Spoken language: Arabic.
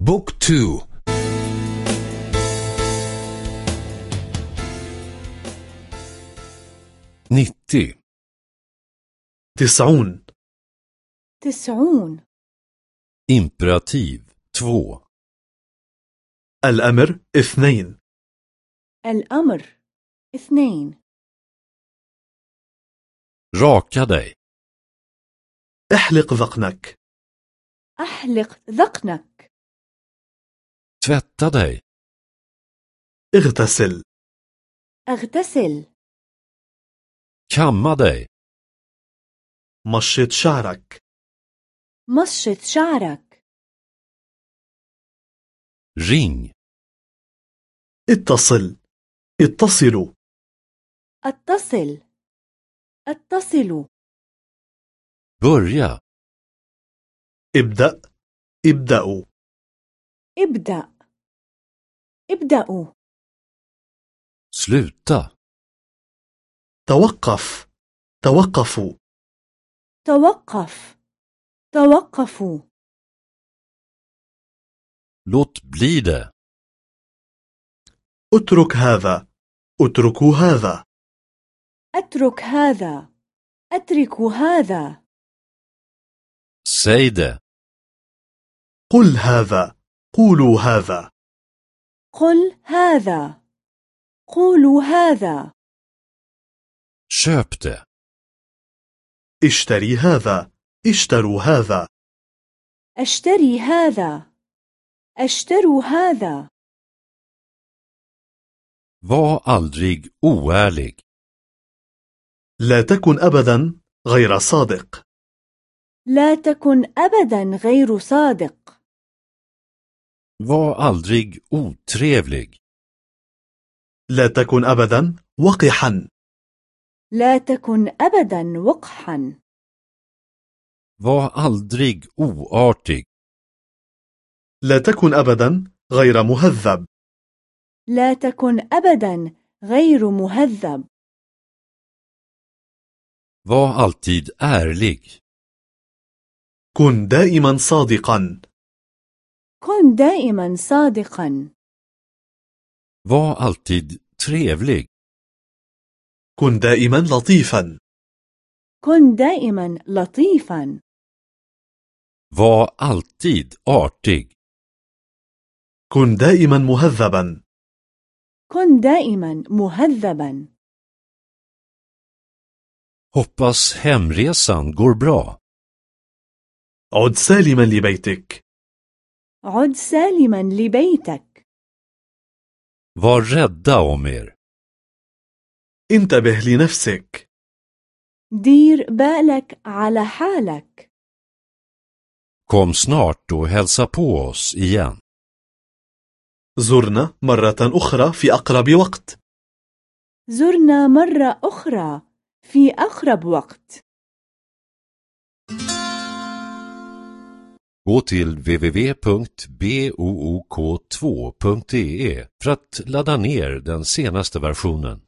بوك تو. نيتي. تسعون. تسعون. imperativ två الأمر اثنين. الأمر اثنين. raka dig. احلق ذقنك. أحلق ذقنك. Tvätta dig اغتسل. أغتسل. kamma dig مشط شعرك. مشط شعرك. ring اتصل. اتصلوا اتصل. اتصلوا börja ابدأ. ابدأوا ابدأ. ابدأوا. sluta توقف. توقفوا توقف. توقفوا. låt bli det اترك هذا. اتركوا هذا. أترك هذا. أترك هذا. säg det قل هذا. قولوا هذا. قل هذا. قولوا هذا. det اشتري هذا. اشتروا هذا. أشتري هذا. أشتروا هذا. Var aldrig oärlig. لا تكن أبدا غير صادق. لا تكن أبدا غير صادق. Var aldrig otrevlig. لا تكن أبدا وقحا. لا تكن أبدا وقحا. Var aldrig oartig. لا تكن أبدا غير مهذب. لا تكن أبدا غير مهذب. Var alltid ärlig. كن دائما صادقا. كن دائما صادقا. Var alltid trevlig. كن دائما لطيفا. كن دائما لطيفا. Var alltid artig. كن دائما مهذبا. كن دائما مهذبا. Hoppas hemresan går bra. عد سالما لبيتك. عد سالما لبيتك. var rädda om er انتبه لنفسك. دير بالك على حالك. kom snart och hälsa på oss igen زرنا مرة أخرى في أقرب وقت. زرنا مرة أخرى في أقرب وقت. Gå till www.book2.de för att ladda ner den senaste versionen.